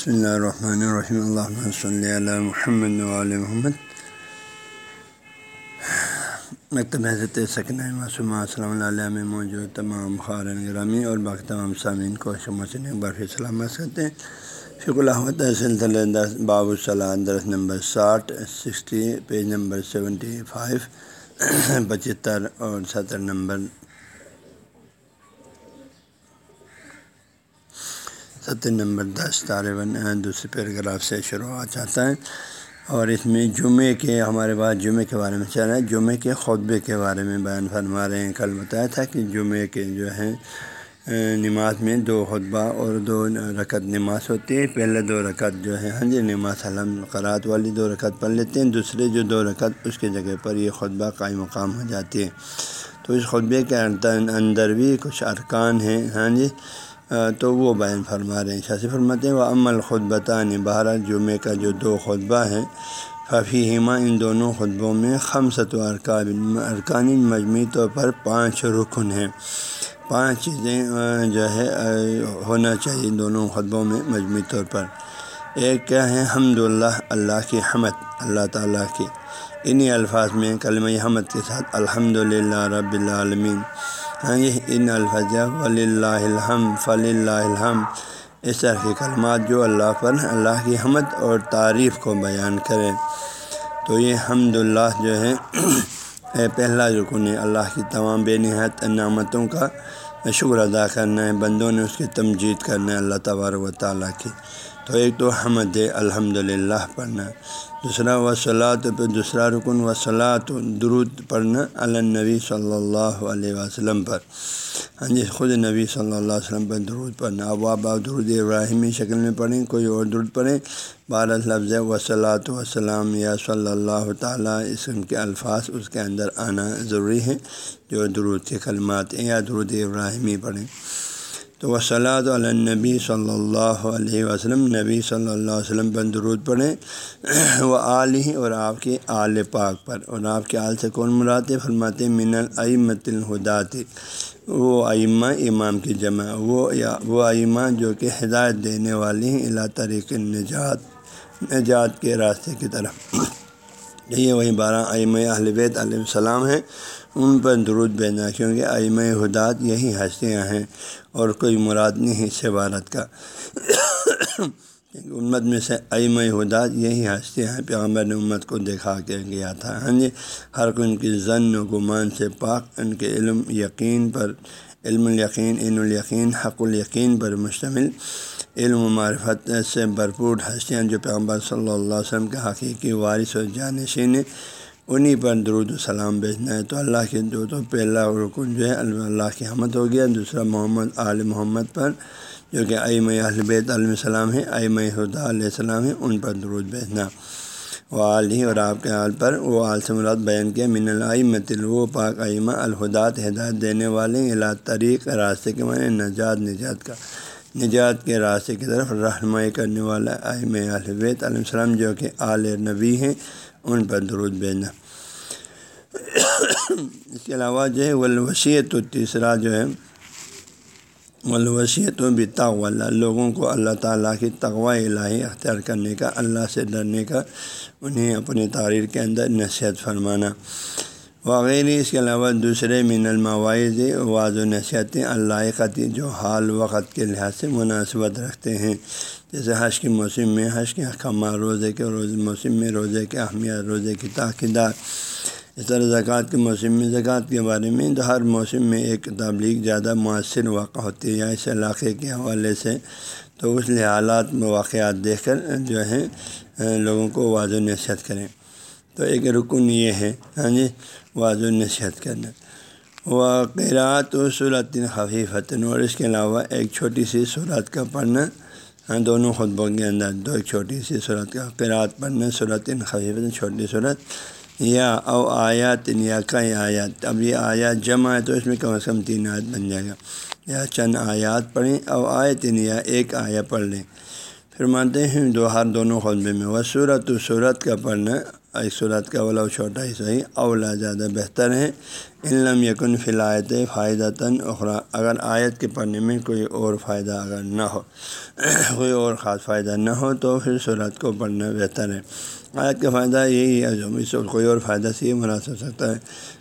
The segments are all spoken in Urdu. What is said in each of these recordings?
بسم اللہ الرحمن الرحیم اللہ صلی اللہ محمد علیہ محمد مکتب حضرت سکن معصومہ السلام علیہ میں موجود تمام خارن گرامی اور باقی تمام سامعین کو شموسن برفی سلامت کرتے ہیں فک الحمد سلسلہ دس باب الصلاح درس نمبر ساٹھ sixty page number seventy five پچہتر اور ستر نمبر ستر نمبر دس طالباً دوسرے پیراگراف سے شروع چاہتا ہے اور اس میں جمعے کے، ہمارے پاس جمعے کے بارے میں چل رہا ہے۔ جمعے کے خطبے کے بارے میں بیان فرما رہے ہیں۔ کل بتایا تھا کہ جمعے کے جو ہیں نماز میں دو خطبہ اور دو رکعت نماز ہوتی ہے۔ پہلے دو رکعت جو ہے ہاں جی نماز علم قرات والی دو رکعت پڑھ لیتے ہیں۔ دوسرے جو دو رکعت، اس کی جگہ پر یہ خطبہ قائم مقام ہو جاتی ہے۔ تو اس خطبے کے اندر بھی کچھ ارکان ہیں ہاں جی۔ تو وہ بیان فرما رہے ہیں۔ شاسی فرماتے ہیں وہ عمل خطبتان بہرحال جمعے کا جو دو خطبہ ہیں ففی ہما ان دونوں خطبوں میں خم و ارکان ارکان مجموعی طور پر پانچ رکن ہیں۔ پانچ چیزیں جو ہے ہونا چاہیے ان دونوں خطبوں میں مجموعی طور پر۔ ایک کیا ہے؟ حمد اللہ اللہ کی حمد، اللہ تعالیٰ کی۔ انہی الفاظ میں کلمہ حمد کے ساتھ الحمد للہ رب العالمین۔ ہاں جی ان الفاظ ولی اللہ الحم فلی اللہ الحم اس طرح کے کلمات جو اللہ پر اللہ کی حمد اور تعریف کو بیان کریں۔ تو یہ حمد اللہ جو ہے پہلا رکن ہے، اللہ کی تمام بے نہایت نعمتوں کا شکر ادا کرنا ہے، بندوں نے اس کی تمجید کرنا ہے، اللہ تبارک و تعالیٰ کی۔ تو ایک تو حمد الحمد للہ پڑھنا۔ دوسرا وصلاۃ پہ دوسرا رکن وصلاۃ درود پڑھنا النبی صلی اللہ علیہ وسلم پر۔ ہاں جی خود نبی صلی اللہ علیہ وسلم پر درود پڑھنا۔ اب آپ درود ابراہیمی شکل میں پڑھیں، کوئی اور درود پڑھیں۔ بارہ لفظ وصلاۃ وسلام یا صلی اللہ تعالیٰ۔ اسم کے الفاظ اس کے اندر آنا ضروری ہے جو درود کے کلمات ہیں یا درود ابراہیمی پڑھیں۔ تو وہ صلاح النبی صلی اللہ علیہ وسلم۔ نبی صلی اللہ علیہ وسلم پر درود پڑھیں۔ وہ آل ہی اور آپ کے آل پاک پر۔ اور آپ کے آل سے کون مراد فرماتے من العمت الہدات۔ وہ ائمہ امام کی جمع، وہ یا وہ ائمہ جو کہ ہدایت دینے والی ہیں اللہ طریق نجات نجات کے راستے کی طرف۔ یہ وہی بارہ ائمہ اہل بیت علیہ السلام ہیں۔ ان پر درود بھیجنا کیونکہ ائم ہدات یہی ہستیاں ہیں اور کوئی مراد نہیں اس عبارت کا۔ امت میں سے ائم ہدات یہی ہستیاں ہیں، پیغمبر نے امت کو دکھا کے گیا تھا۔ ہاں جی ہر کوئی ان کی ضن و گمان سے پاک، ان کے علم یقین پر، علم الیقین، عین الیقین، حق الیقین پر مشتمل۔ علم و معرفت سے بھرپور ہستیاں جو پیغمبر صلی اللہ علیہ وسلم کے حقیقی وارث و جانشین انہیں پر درود السلام بھیجنا ہے۔ تو اللہ کے دو تو پہلا رکن جو ہے، اللہ کی حمد ہو گیا۔ دوسرا محمد عال محمد پر، جو کہ ایم البیت علیہ السلام ہے ایم خدا علیہ السلام ہے ان پر درود بھیجنا۔ وہ عال ہی اور آپ کے عال پر، وہ عال سے مراد بیان کیا، من العمت وہ پاک ائمہ الہدات، ہدایت دینے والے اللہ طریق، راستے کے معنی نجات نجات کا۔ نجات کے راستے کی طرف رہنمائی کرنے والا ایم البیت علیہ السلام جو کہ عال نبی ہیں، ان پر درود بھیجنا۔ اس کے علاوہ جو ہے ولوسیت و تیسرا جو ہے ولوسیت و بھی اللہ، لوگوں کو اللہ تعالیٰ کی تغوی الہی اختیار کرنے کا، اللہ سے ڈرنے کا، انہیں اپنی تحریر کے اندر نصیحت فرمانا۔ وغیرہ اس کے علاوہ دوسرے من المواعظ واض و نصیحتیں اللہ جو حال وقت کے لحاظ سے مناسبت رکھتے ہیں۔ جیسے حج کے موسم میں، حج کے احکامات، روزے کے روز موسم میں، روزے کے اہمیت، روزے کی تاکیدات اس طرح زکوٰۃ کے موسم میں، زکوٰۃ کے بارے میں تو ہر موسم میں ایک تبلیغ زیادہ مؤثر واقع ہوتی ہے یا اس علاقے کے حوالے سے۔ تو اس لیے حالات میں واقعات دیکھ کر جو ہے لوگوں کو واضح نصیحت کریں۔ تو ایک رکن یہ ہے ہاں جی؟ واضح نصیحت کرنا۔ واقعات و صورت خفیفت، اور اس کے علاوہ ایک چھوٹی سی صورت کا پڑھنا۔ ہاں دونوں خطبوں کے اندر دو ایک چھوٹی سی صورت کا قرآت پڑھنا صورت خفیفت، چھوٹی صورت یا او آیات، یا کئی آیات۔ اب یہ آیات جمع ہے تو اس میں کم از کم تین آیت بن جائے گا۔ یا چند آیات پڑھیں، او آیتن یا ایک آیا پڑھ لیں۔ پھر مانتے ہیں دو، ہر دونوں خطبے میں وہ صورت و صورت کا پڑھنا۔ اس صورت کا اولا چھوٹا ہی صحیح، اولا زیادہ بہتر ہے۔ علم یقن فلایت فائدہ تن اخرا اگر آیت کے پڑھنے میں کوئی اور فائدہ اگر نہ ہو، کوئی اور خاص فائدہ نہ ہو، تو پھر صورت کو پڑھنا بہتر ہے۔ آیت کا فائدہ یہی ہے، جو اس کوئی اور فائدہ سے یہ مناسب سکتا ہے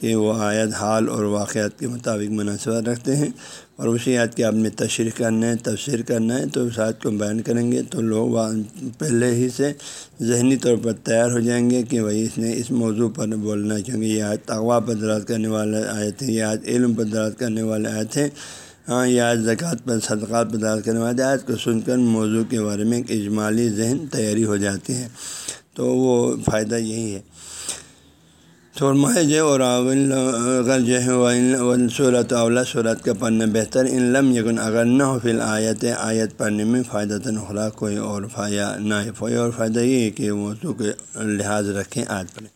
کہ وہ آیت حال اور واقعات کے مطابق مناسبت رکھتے ہیں اور اسی آیت کی آپ نے تشریح کرنا ہے، تفسیر کرنا ہے، تو اس آیت کو بیان کریں گے تو لوگ پہلے ہی سے ذہنی طور پر تیار ہو جائیں گے کہ وہی اس نے اس موضوع پر بولنا ہے، کیونکہ یہ آیت تغوا پر دراد کرنے والے آئے تھے یہ آیت علم پر دراد کرنے والے آئے تھے ہاں یہ آج زکوٰۃ پر، صدقات پر دراد کرنے والے آیت کو سن کر موضوع کے بارے میں ایک اجمالی ذہن تیاری ہو جاتی ہے۔ تو وہ فائدہ یہی ہے۔ تو محض اور اگر جو ہے صورت اولا صورت کا پڑھنا بہتر، ان لم یقن اگر نہ ہو، فی آیت آیت پڑھنے میں فائدہ تنخلا کوئی اور فائدہ نہ ہے۔ کوئی اور فائدہ یہ ہے کہ موضوع کے لحاظ رکھیں آیت پڑھیں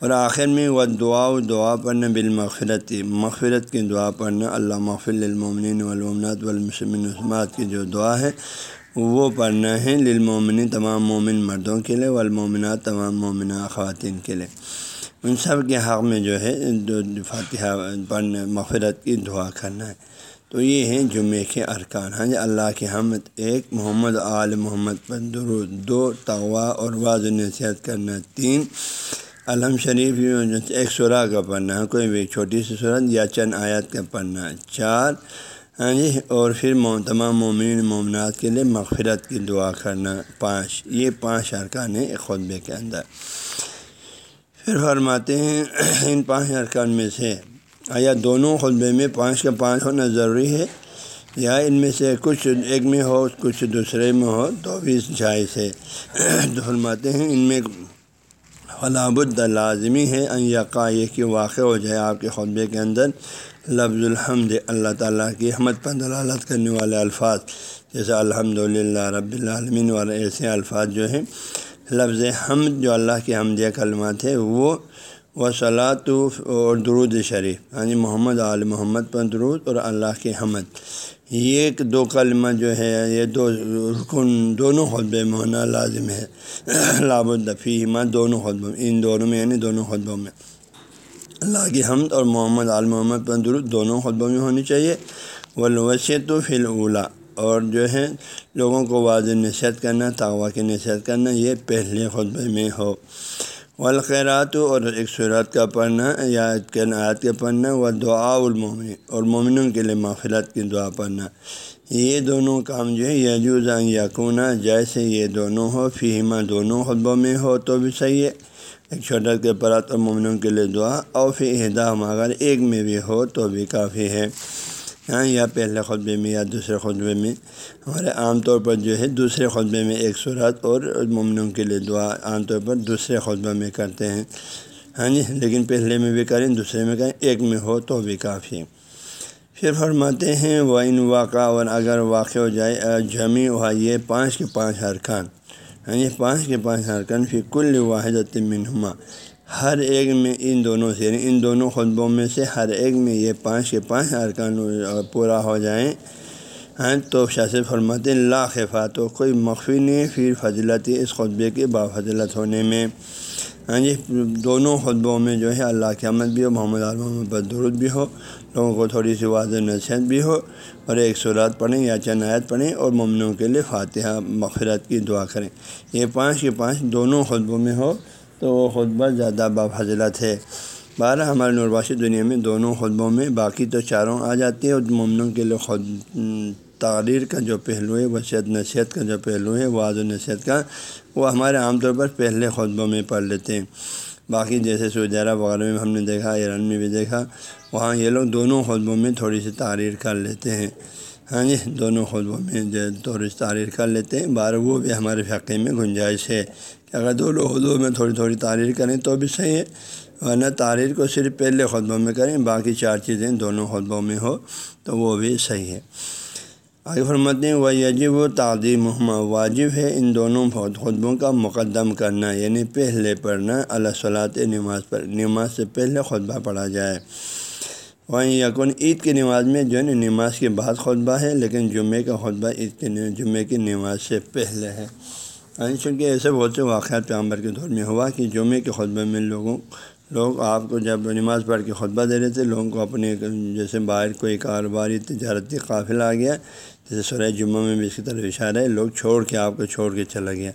اور آخر میں وہ دعا و دعا پڑھنا بالمغفرت۔ مغفرت کی دعا پڑھنا، اللہ مغفل المومن والمنات والمسلم عثمات کی جو دعا ہے وہ پڑھنا ہے للمومن تمام مومن مردوں کے لیے والمومنات تمام مومنہ خواتین کے لیے۔ ان سب کے حق میں جو ہے فاتحہ پڑھنے مغفرت کی دعا کرنا ہے۔ تو یہ ہیں جمعے کے ارکان۔ ہاں جی اللہ کے حمد ایک محمد آل محمد پر درود۔ دو تغوا اور واضح نصیحت کرنا۔ تین الحم شریف ایک سورہ کا پڑھنا۔ ہے کوئی بھی چھوٹی سی صورت یا چند آیات کا پڑھنا۔ چار ہاں جی اور پھر تمام مومن مومنات کے لیے مغفرت کی دعا کرنا، پانچ، یہ پانچ ارکان ہیں خطبے کے اندر۔ پھر فرماتے ہیں، ان پانچ ارکان میں سے، آیا دونوں خطبے میں پانچ کا پانچ ہونا ضروری ہے؟ یا ان میں سے کچھ ایک میں ہو، کچھ دوسرے میں ہو تو بھی جائز ہے۔ تو فرماتے ہیں، ان میں فلاب لازمی ہے ان یقا یہ کہ واقع ہو جائے آپ کے خطبے کے اندر۔ لفظ الحمد اللہ تعالیٰ کی حمد پر دلالت کرنے والے الفاظ، جیسے الحمد للہ رب العالمین والے ایسے الفاظ جو ہیں، لفظ حمد جو اللہ کے حمدیہ کلمات ہے وہ و صلاح اور درود شریف ہاں جی محمد عال محمد پر درود اور اللہ کے حمد۔ یہ ایک دو کلمہ جو ہے، یہ دو رکن، دونوں خطبے میں ہونا لازم ہے۔ لاب الدفی حمد دونوں خطبوں میں، ان دونوں میں یعنی دونوں خطبوں میں۔ اللہ کی حمد اور محمد عال محمد پر درود دونوں خطبوں میں ہونی چاہیے۔ ولوسیت و فی اولا اور جو ہے لوگوں کو واضح نصیحت کرنا تغوا کی نصیحت کرنا، یہ پہلے خطبے میں ہو۔ والخیرات، اور ایک صورت کا پڑھنا، یا آیت کا پڑھنا و دعا المومن اور مومنوں کے لیے مغفرت کی دعا پڑھنا۔ یہ دونوں کام جو ہے، یجوز یقون جیسے یہ دونوں ہو فیمہ دونوں خطبوں میں ہو، تو بھی صحیح ہے۔ ایک چھوٹا کے پرات اور مومنوں کے لیے دعا اور پھر اگر ایک میں بھی ہو تو بھی کافی ہے۔ ہاں یا پہلے خطبے میں یا دوسرے خطبے میں۔ ہمارے عام طور پر جو ہے، دوسرے خطبے میں ایک صورت اور ممنوع کے لیے دعا عام طور پر دوسرے خطبے میں کرتے ہیں۔ ہاں جی لیکن پہلے میں بھی کریں، دوسرے میں کریں۔ ایک میں ہو تو بھی کافی۔ پھر فرماتے ہیں وہ ان واقع اور اگر واقع ہو جائے جمی ہوا یہ پانچ کے پانچ ارکان ہاں پانچ کے پانچ ارکان پھر کل واحد منہما۔ ہر ایک میں ان دونوں سے یعنی ان دونوں خطبوں میں سے ہر ایک میں یہ پانچ کے پانچ ارکان پورا ہو جائیں۔ ہاں تو شاث فرمات لا خفا تو کوئی مخفی نہیں پھر فضلت اس خطبے کے بافضلت ہونے میں۔ ہاں جی دونوں خطبوں میں جو ہے اللہ کے عمد بھی ہو، محمد عالم درود بھی ہو، لوگوں کو تھوڑی سی واضح نصیحت بھی ہو اور ایک سورات پڑھیں یا چنایت پڑھیں اور ممنوع کے لیے فاتحہ، مغفرت کی دعا کریں۔ یہ پانچ کے پانچ دونوں خطبوں میں ہو تو وہ خطبہ زیادہ بافضلت ہے۔ بارہ، ہمارے نورباشی دنیا میں دونوں خطبوں میں باقی تو چاروں آ جاتی ہیں اور ممنوع کے لیے خود تقریر کا جو پہلو ہے وصیت نصیحت کا جو پہلو ہے واض و نصیحت کا، وہ ہمارے عام طور پر پہلے خطبوں میں پڑھ لیتے ہیں۔ باقی جیسے سعودی عرب وغیرہ میں ہم نے دیکھا، ایران میں بھی دیکھا، وہاں یہ لوگ دونوں خطبوں میں تھوڑی سی تحریر کر لیتے ہیں۔ ہاں جی دونوں خطبوں میں جو تھوڑی سی تحریر کر لیتے ہیں۔ بار وہ بھی ہمارے فقے میں گنجائش ہے کہ اگر دونوں خطبوں میں تھوڑی تھوڑی تحریر کریں تو بھی صحیح ہے۔ ورنہ تحریر کو صرف پہلے خطبوں میں کریں، باقی چار چیزیں دونوں خطبوں میں ہو تو وہ بھی صحیح ہے۔ آگے فرماتے ہیں وہ یجب و تعظیم واجب ہے ان دونوں بہت خطبوں کا مقدم کرنا یعنی پہلے پڑھنا اللہ صلاحت نماز پر، نماز سے پہلے خطبہ پڑھا جائے۔ وہیں یقن عید کی نماز میں جو ہے نا، نماز کے بعد خطبہ ہے، لیکن جمعے کا خطبہ عید کے جمعے کی نماز سے پہلے ہے۔ چونکہ ایسے بہت سے واقعات پیغمبر کے دور میں ہوا کہ جمعے کے خطبے میں لوگوں لوگ آپ کو جب نماز پڑھ کے خطبہ دے رہے تھے، لوگوں کو اپنے جیسے باہر کوئی کاروباری تجارتی قافلہ آ گیا، جیسے سورہ جمعہ میں بھی اس کی طرف اشارہ ہے، لوگ چھوڑ کے آپ کو چھوڑ کے چلا گیا۔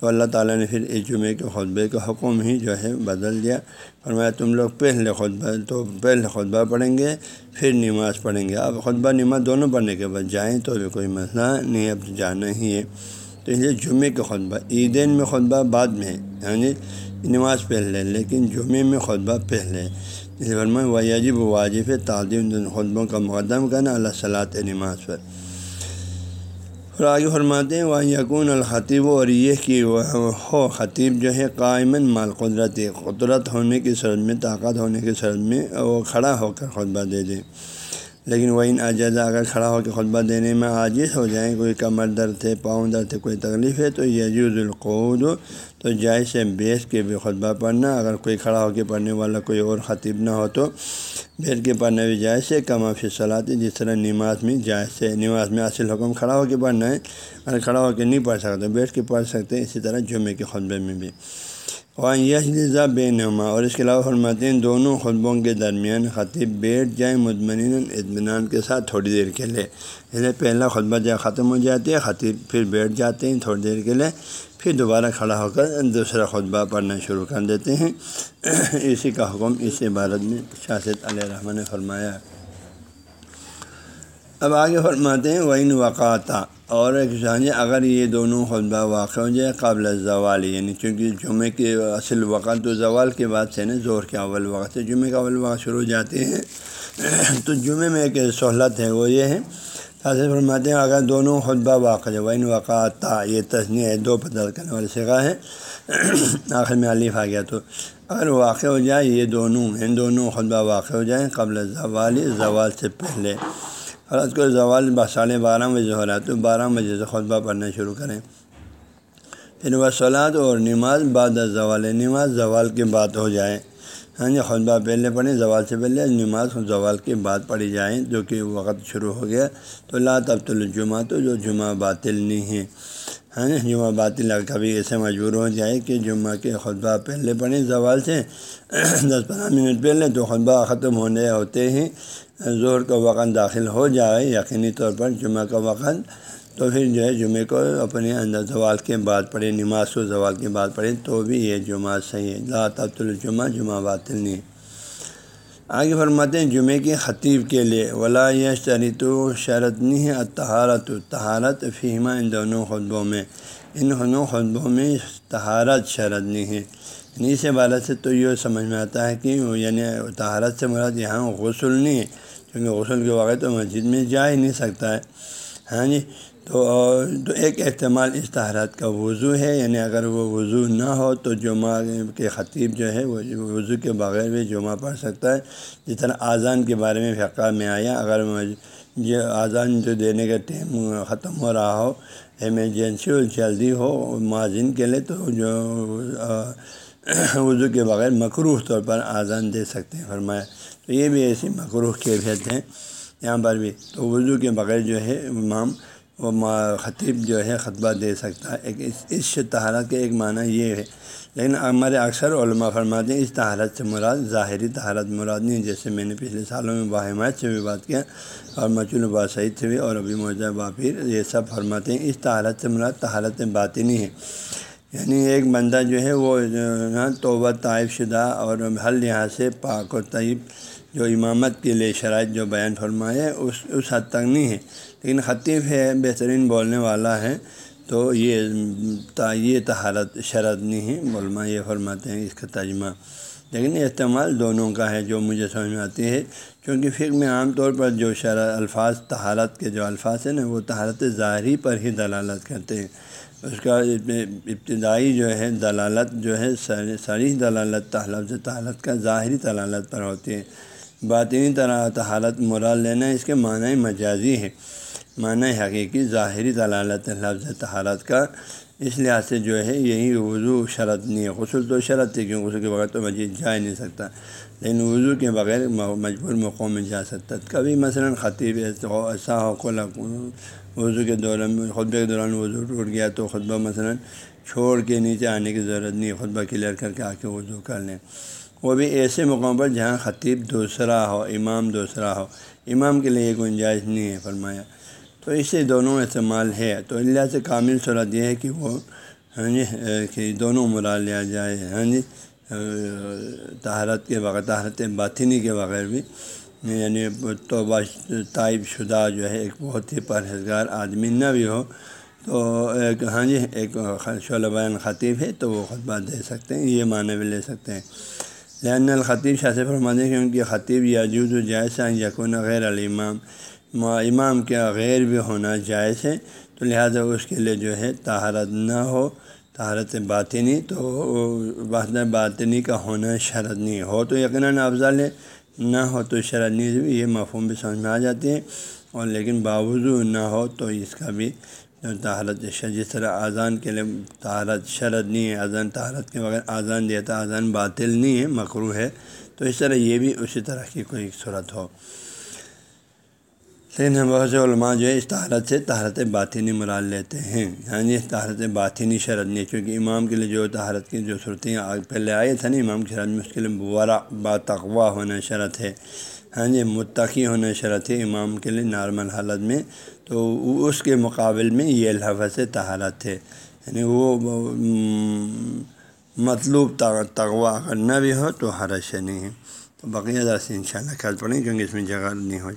تو اللہ تعالیٰ نے پھر اس جمعے کے خطبے کا حکم ہی جو ہے بدل دیا۔ فرمایا، تم لوگ پہلے خطبہ، تو پہلے خطبہ پڑھیں گے، پھر نماز پڑھیں گے۔ اب خطبہ نماز دونوں پڑھنے کے بعد جائیں تو بھی کوئی مسئلہ نہیں، اب جانا ہی ہے۔ تو اس لیے جمعے کے خطبہ، عیدین میں خطبہ، بعد میں ہے نماز پہلے لیکن جمعے میں خطبہ پہلے اس فرمائے واجب واجب تعلیم خطبوں کا مقدم کرنا، اللہ صلاح نماز پر۔ اور آگے فرماتے ہیں وہ یقون الخطیب، اور یہ کہ وہ ہو خطیب جو ہے قائمن مال قدرت قدرت ہونے کی صورت میں، طاقت ہونے کی صورت میں، وہ کھڑا ہو کر خطبہ دے دیں لیکن وہ ان اجزا اگر کھڑا ہو کے خطبہ دینے میں عاجز ہو جائیں کوئی کمر درد ہے، پاؤں درد ہے، کوئی تکلیف ہے، تو یجوز القعود، تو جائز سے بیس کے بھی خطبہ پڑھنا۔ اگر کوئی کھڑا ہو کے پڑھنے والا کوئی اور خطیب نہ ہو تو بیٹھ کے پڑھنا بھی جائز سے کما فی صلاحی جس طرح نماز میں جائز سے نماز میں اصل حکم کھڑا ہو کے پڑھنا ہے، اگر کھڑا ہو کے نہیں پڑھ سکتے، بیٹھ کے پڑھ سکتے اسی طرح جمعے کے خطبے میں بھی۔ وہاں یشا بے نما اور اس کے علاوہ فرماتے ہیں، دونوں خطبوں کے درمیان خطیب بیٹھ جائیں مطمئن اطمینان کے ساتھ تھوڑی دیر کے لیے۔ اس پہلا خطبہ جب ختم ہو جاتی ہے، خطیب پھر بیٹھ جاتے ہیں تھوڑی دیر کے لیے، پھر دوبارہ کھڑا ہو کر دوسرا خطبہ پڑھنا شروع کر دیتے ہیں۔ اسی کا حکم اس عبارت میں شاست علیہ رحمٰن نے فرمایا۔ اب آگے فرماتے ہیں وعین وقاتا اور ایک جی اگر یہ دونوں خطبہ واقع ہو جائے قابل زوال یعنی چونکہ جمعے کے اصل وقت تو زوال کے بعد سے نا زور کے اول وقت سے جمعے کا اول وقت شروع ہو جاتے ہیں۔ تو جمعے میں ایک سہولت ہے، وہ یہ ہے تاثر فرماتے ہیں اگر دونوں خطبہ واقع ہے وعین وقاتا یہ تسنی ہے دو پتل کرنے والی سگا ہے آخر میں علیف آ گیا تو، اگر واقع ہو جائے یہ دونوں، ان دونوں خطبہ واقع ہو جائیں قبل زوالی زوال سے پہلے۔ اور کو زوال ساڑھے بارہ بجے ہو رہا ہے، تو بارہ بجے سے خطبہ پڑھنا شروع کریں۔ پھر وہ سولاد اور نماز بعد زوال، نماز زوال کے بعد ہو جائے۔ ہاں جی خطبہ پہلے پڑھیں، زوال سے پہلے نماز زوال کے بعد پڑھی جائیں، جو کہ وقت شروع ہو گیا۔ تو لا تبت الجمعہ تو جو جمعہ باطل نہیں ہے۔ ہاں جمعہ باطل کبھی ایسے مجبور ہو جائے کہ جمعہ کے خطبہ پہلے پڑھیں، زوال سے دس پندرہ منٹ پہلے تو خطبہ ختم ہونے ہوتے ہیں۔ زور کا وقت داخل ہو جائے، یقینی طور پر جمعہ کا وقت۔ تو پھر جو ہے جمعے کو اپنے اندر زوال کے بعد پڑھیں، نماز کو زوال کے بعد پڑھیں، تو بھی یہ جمعہ صحیح ہے۔ لا تبت الجمعہ، جمعہ باطل نہیں۔ آگے فرماتے ہیں، جمعے کی خطیب کے لیے، ولا یہ شریط و شرط نہیں ہے تہارت تہارت فیمہ ان دونوں خطبوں میں ان دونوں خطبوں میں تہارت شرط نہیں ہے یعنی اس عبارت سے تو یہ سمجھ میں آتا ہے کہ یعنی تہارت سے مراد یہاں غسل نہیں ہے کیونکہ غسل کے واقع تو مسجد میں جا ہی نہیں سکتا ہے۔ ہاں جی تو تو ایک احتمال اس کا وضو ہے یعنی اگر وہ وضو نہ ہو تو جمعہ کے خطیب جو ہے، وہ وضو کے بغیر بھی جمعہ پڑھ سکتا ہے۔ جس طرح اذان کے بارے میں فقہ میں آیا، اگر یہ اذان جو دینے کا ٹائم ختم ہو رہا ہو، ایمرجنسی اور جلدی ہو معذن کے لیے، تو جو وضو کے بغیر مقروح طور پر اذان دے سکتے ہیں۔ فرمایا، تو یہ بھی ایسی مقروح کیفیت ہیں یہاں پر بھی تو وضو کے بغیر جو ہے، امام وہ خطیب جو ہے خطبہ دے سکتا ہے۔ ایک اس اس طہارت کا ایک معنی یہ ہے۔ لیکن ہمارے اکثر علماء فرماتے ہیں اس طہارت سے مراد ظاہری طہارت مراد نہیں جیسے میں نے پچھلے سالوں میں باہمات سے بھی بات کیا، اور مچول با سعید سے بھی، اور ابھی موجہ باپیر یہ سب فرماتے ہیں۔ اس طہارت سے مراد طہارت باطنی ہے یعنی ایک بندہ جو ہے وہ توبہ، طائف شدہ اور ہر لحاظ سے پاک و طیب جو امامت کے لیے شرائط جو بیان فرمائے، اس اس حد تک نہیں ہے۔ لیکن خطیف ہے، بہترین بولنے والا ہے۔ تو یہ یہ تہارت شرط نہیں ہے۔ علماء یہ فرماتے ہیں، اس کا ترجمہ۔ لیکن استعمال دونوں کا ہے، جو مجھے سمجھ میں آتی ہے۔ کیونکہ فکر میں عام طور پر جو شرح الفاظ تہارت کے جو الفاظ ہیں نا، وہ تہارت ظاہری پر ہی دلالت کرتے ہیں۔ اس کا ابتدائی جو ہے دلالت جو ہے سریح دلالت لفظ تحالت کا ظاہری دلالت پر ہوتی ہے۔ باطنی طرح تحالت مرال لینا اس کے معنی مجازی ہے معنی حقیقی ظاہری دلالت لفظ تحالت کا۔ اس لحاظ سے جو ہے یہی وضو شرط نہیں ہے۔ غسل تو شرط تھی کیونکہ غسل کے بغیر تو مجید جا ہی نہیں سکتا۔ لیکن وضو کے بغیر مجبور موقعوں میں جا سکتا کبھی مثلاً خطیب ایسا ہو کو وضو کے دوران خطبے کے دوران وضو ٹوٹ گیا تو خطبہ مثلاً چھوڑ کے نیچے آنے کی ضرورت نہیں، خطبہ کلیئر کر کے آ کے وضو کر لیں۔ وہ بھی ایسے موقعوں پر جہاں خطیب دوسرا ہو، امام دوسرا ہو۔ امام کے لیے گنجائش نہیں ہے، فرمایا۔ تو اس سے دونوں استعمال ہے۔ تو اللہ سے کامل صورت یہ ہے کہ وہ ہاں جی کہ دونوں مرا لیا جائے۔ ہاں جی تہارت کے بغیر تہارت باطنی کے بغیر بھی یعنی توبہ طائب شدہ جو ہے ایک بہت ہی پرہیزگار آدمی نہ بھی ہو، تو ایک ہاں جی ایک شعلہ بیان خطیب ہے تو وہ خطبہ دے سکتے ہیں، یہ معنی بھی لے سکتے ہیں۔ لہن الخطیب شاہ سے فرماتے ہیں کہ خطیب یا جود و جائز یقون غیر الامام امام کے غیر بھی ہونا جائز ہے، تو لہٰذا اس کے لیے جو ہے تہارت نہ ہو تہارت باطنی، تو وحدہ باطنی کا ہونا شرط نہیں، ہو تو یقیناً افضل ہے۔ نہ ہو تو شرط یہ مفہوم بھی سمجھ میں آ جاتی ہے اور لیکن باوضو نہ ہو تو اس کا بھی جو تہارت جس طرح اذان کے لیے تہارت شرط نہیں ہے اذان تہارت کے بغیر اذان دیتا اذان باطل نہیں ہے مکرو ہے، تو اس طرح یہ بھی اسی طرح کی کوئی صورت ہو۔ لیکن بہت سے علماء جو ہے اس تہارت سے تہارت باطنی مراد لیتے ہیں۔ ہاں جی، یعنی تہارت باطنی شرط نہیں، کیونکہ امام کے لیے جو تہارت کی جو صورتیں پہلے آئے تھے نا، امام کی شرط میں اس کے لیے ورا با تقوا ہونا شرط ہے۔ ہاں جی متقی ہونا شرط ہے امام کے لیے نارمل حالت میں۔ تو اس کے مقابل میں یہ لفظ تہارت ہے۔ یعنی وہ مطلوب تغوا اگر نہ بھی ہو تو حرش نہیں ہے۔ تو بقیہ درس ان شاء اللہ کل پڑھیں، کیونکہ اس میں جگہ نہیں ہو